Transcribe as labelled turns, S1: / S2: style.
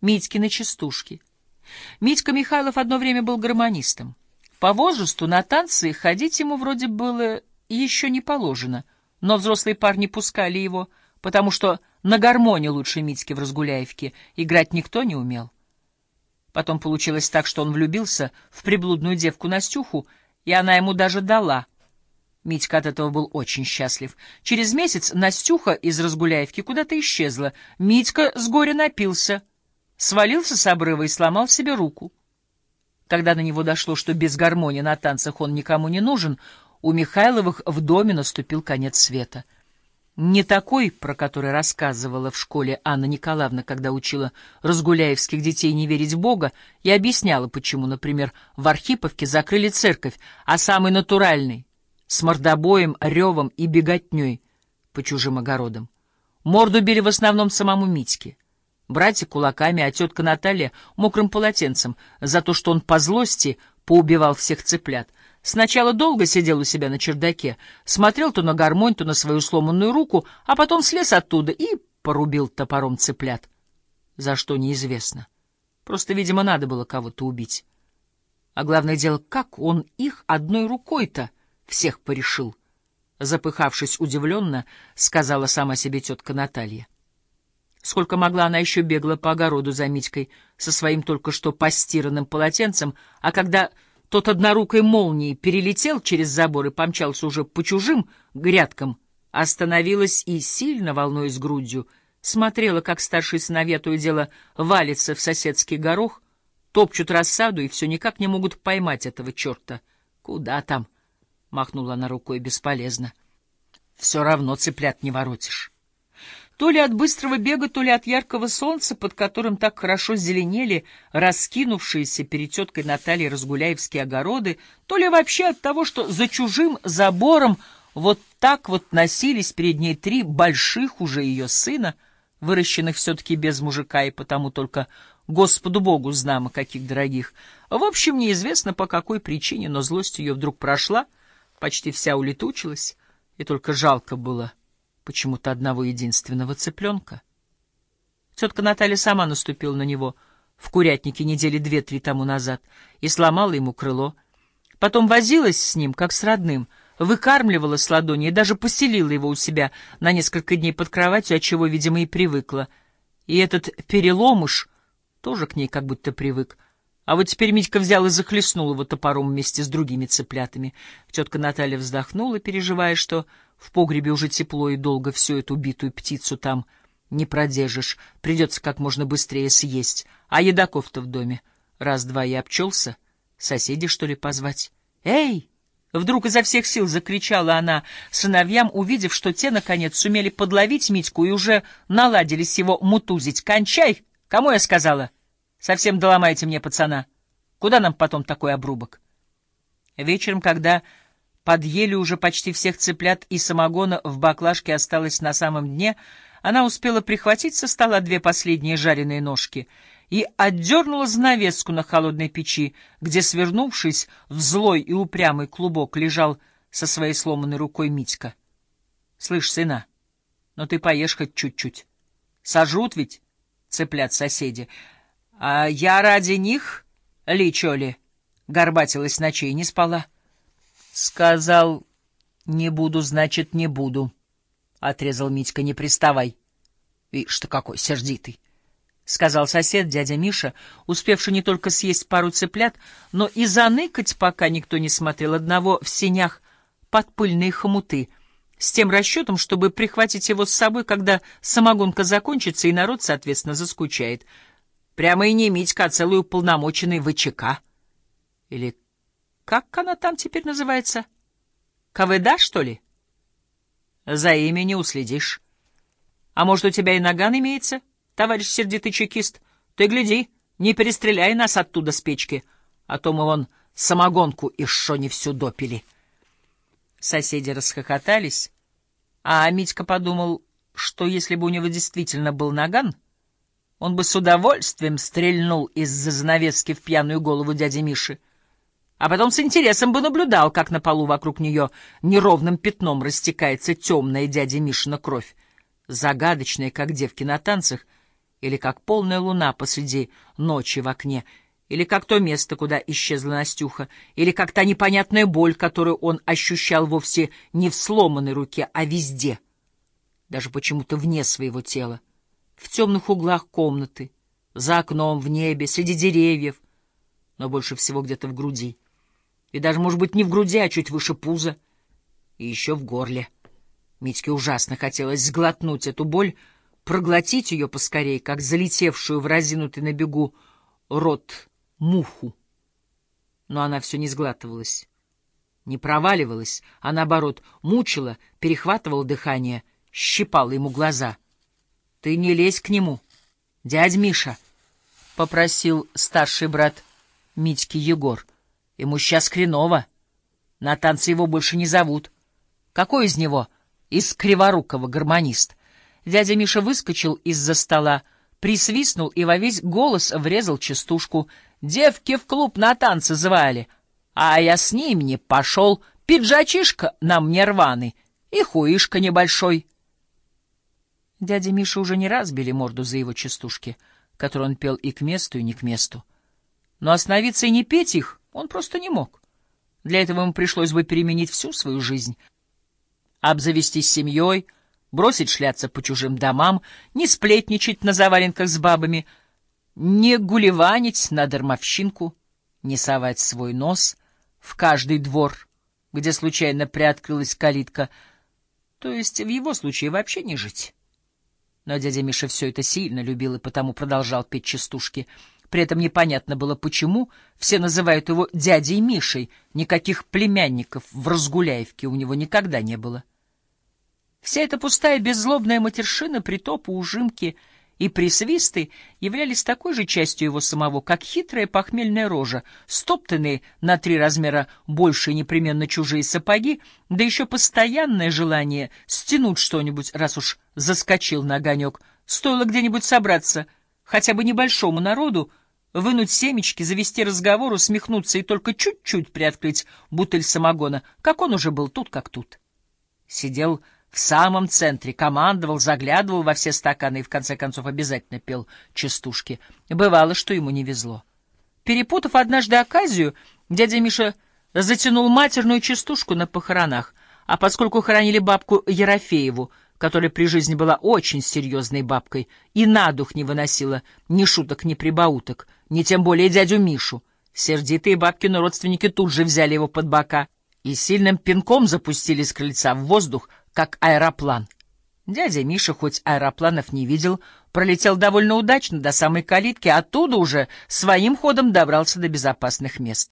S1: Митькины частушки. Митька Михайлов одно время был гармонистом. По возрасту на танцы ходить ему вроде было еще не положено, но взрослые парни пускали его, потому что на гармоне лучше Митьки в Разгуляевке играть никто не умел. Потом получилось так, что он влюбился в приблудную девку Настюху, и она ему даже дала. Митька от этого был очень счастлив. Через месяц Настюха из Разгуляевки куда-то исчезла. Митька с горя напился, свалился с обрыва и сломал себе руку. Когда на него дошло, что без гармонии на танцах он никому не нужен, у Михайловых в доме наступил конец света. Не такой, про который рассказывала в школе Анна Николаевна, когда учила разгуляевских детей не верить в Бога, и объясняла, почему, например, в Архиповке закрыли церковь, а самый натуральный, с мордобоем, ревом и беготней по чужим огородам. Морду били в основном самому Митьке. Братья кулаками, а тетка Наталья мокрым полотенцем за то, что он по злости поубивал всех цыплят. Сначала долго сидел у себя на чердаке, смотрел то на гармонь, то на свою сломанную руку, а потом слез оттуда и порубил топором цыплят. За что неизвестно. Просто, видимо, надо было кого-то убить. А главное дело, как он их одной рукой-то всех порешил? Запыхавшись удивленно, сказала сама себе тетка Наталья. Сколько могла, она еще бегала по огороду за Митькой со своим только что постиранным полотенцем, а когда тот однорукой молнией перелетел через забор и помчался уже по чужим грядкам, остановилась и, сильно волнуясь грудью, смотрела, как старшие сыновья то и дело валится в соседский горох, топчут рассаду и все никак не могут поймать этого черта. «Куда там?» — махнула она рукой бесполезно. «Все равно цыплят не воротишь». То ли от быстрого бега, то ли от яркого солнца, под которым так хорошо зеленели раскинувшиеся перед теткой Натальей разгуляевские огороды, то ли вообще от того, что за чужим забором вот так вот носились перед ней три больших уже ее сына, выращенных все-таки без мужика и потому только Господу Богу знамо каких дорогих. В общем, неизвестно по какой причине, но злость ее вдруг прошла, почти вся улетучилась, и только жалко было — почему-то одного единственного цыпленка. Тетка Наталья сама наступила на него в курятнике недели две-три тому назад и сломала ему крыло. Потом возилась с ним, как с родным, выкармливала с ладони и даже поселила его у себя на несколько дней под кроватью, отчего, видимо, и привыкла. И этот переломыш тоже к ней как будто привык. А вот теперь Митька взял и захлестнул его топором вместе с другими цыплятами. Тетка Наталья вздохнула, переживая, что в погребе уже тепло и долго всю эту убитую птицу там не продержишь. Придется как можно быстрее съесть. А едаков-то в доме. Раз-два и обчелся. Соседей, что ли, позвать? «Эй!» Вдруг изо всех сил закричала она сыновьям, увидев, что те, наконец, сумели подловить Митьку и уже наладились его мутузить. «Кончай! Кому я сказала?» Совсем доломаете мне пацана. Куда нам потом такой обрубок? Вечером, когда подъели уже почти всех цыплят и самогона в баклажке осталось на самом дне, она успела прихватить со стола две последние жареные ножки и отдернула занавеску на холодной печи, где, свернувшись в злой и упрямый клубок, лежал со своей сломанной рукой Митька. — Слышь, сына, ну ты поешь хоть чуть-чуть. Сожрут ведь цыплят соседи. — А я ради них, ли, чё ли, горбатилась ночей, не спала. — Сказал, не буду, значит, не буду, — отрезал Митька, — не приставай. — Видишь ты какой сердитый, — сказал сосед, дядя Миша, успевший не только съесть пару цыплят, но и заныкать, пока никто не смотрел одного в сенях под пыльные хомуты, с тем расчетом, чтобы прихватить его с собой, когда самогонка закончится и народ, соответственно, заскучает — Прямо и не Митька, а целый уполномоченный ВЧК. Или как она там теперь называется? КВД, что ли? За имя не уследишь. А может, у тебя и наган имеется, товарищ сердитый чекист? Ты гляди, не перестреляй нас оттуда с печки, а то мы вон самогонку и шо не всю допили. Соседи расхохотались, а Митька подумал, что если бы у него действительно был наган, он бы с удовольствием стрельнул из-за занавески в пьяную голову дяди Миши, а потом с интересом бы наблюдал, как на полу вокруг нее неровным пятном растекается темная дядя Мишина кровь, загадочная, как девки на танцах, или как полная луна посреди ночи в окне, или как то место, куда исчезла Настюха, или как та непонятная боль, которую он ощущал вовсе не в сломанной руке, а везде, даже почему-то вне своего тела, в темных углах комнаты, за окном, в небе, среди деревьев, но больше всего где-то в груди. И даже, может быть, не в груди, а чуть выше пуза, и еще в горле. Митьке ужасно хотелось сглотнуть эту боль, проглотить ее поскорее, как залетевшую в разинутый на бегу рот муху. Но она все не сглатывалась, не проваливалась, а наоборот мучила, перехватывала дыхание, щипала ему глаза. — Ты не лезь к нему, дядь Миша, — попросил старший брат Митьки Егор. — Ему сейчас хреново. На танцы его больше не зовут. Какой из него? Из Криворукого гармонист. Дядя Миша выскочил из-за стола, присвистнул и во весь голос врезал частушку. Девки в клуб на танцы звали, а я с ними не пошел. Пиджачишка на мне рваный и хуишка небольшой. Дядя Миша уже не раз били морду за его частушки, которые он пел и к месту, и не к месту. Но остановиться и не петь их он просто не мог. Для этого ему пришлось бы переменить всю свою жизнь. Обзавестись семьей, бросить шляться по чужим домам, не сплетничать на заваленках с бабами, не гулеванить на дармовщинку, не совать свой нос в каждый двор, где случайно приоткрылась калитка, то есть в его случае вообще не жить. Но дядя Миша все это сильно любил и потому продолжал петь частушки. При этом непонятно было, почему все называют его дядей Мишей, никаких племянников в Разгуляевке у него никогда не было. Вся эта пустая беззлобная матершина, притопы, ужимки и присвисты являлись такой же частью его самого, как хитрая похмельная рожа, стоптанные на три размера больше непременно чужие сапоги, да еще постоянное желание стянуть что-нибудь, раз уж заскочил на огонек. Стоило где-нибудь собраться, хотя бы небольшому народу, вынуть семечки, завести разговор, усмехнуться и только чуть-чуть приоткрыть бутыль самогона, как он уже был тут, как тут. Сидел в самом центре, командовал, заглядывал во все стаканы и, в конце концов, обязательно пел частушки. Бывало, что ему не везло. Перепутав однажды оказию, дядя Миша затянул матерную частушку на похоронах, а поскольку хоронили бабку Ерофееву, которая при жизни была очень серьезной бабкой и на дух не выносила ни шуток, ни прибауток, ни тем более дядю Мишу, сердитые бабкины родственники тут же взяли его под бока и сильным пинком запустили с крыльца в воздух, как аэроплан. Дядя Миша, хоть аэропланов не видел, пролетел довольно удачно до самой калитки, оттуда уже своим ходом добрался до безопасных мест.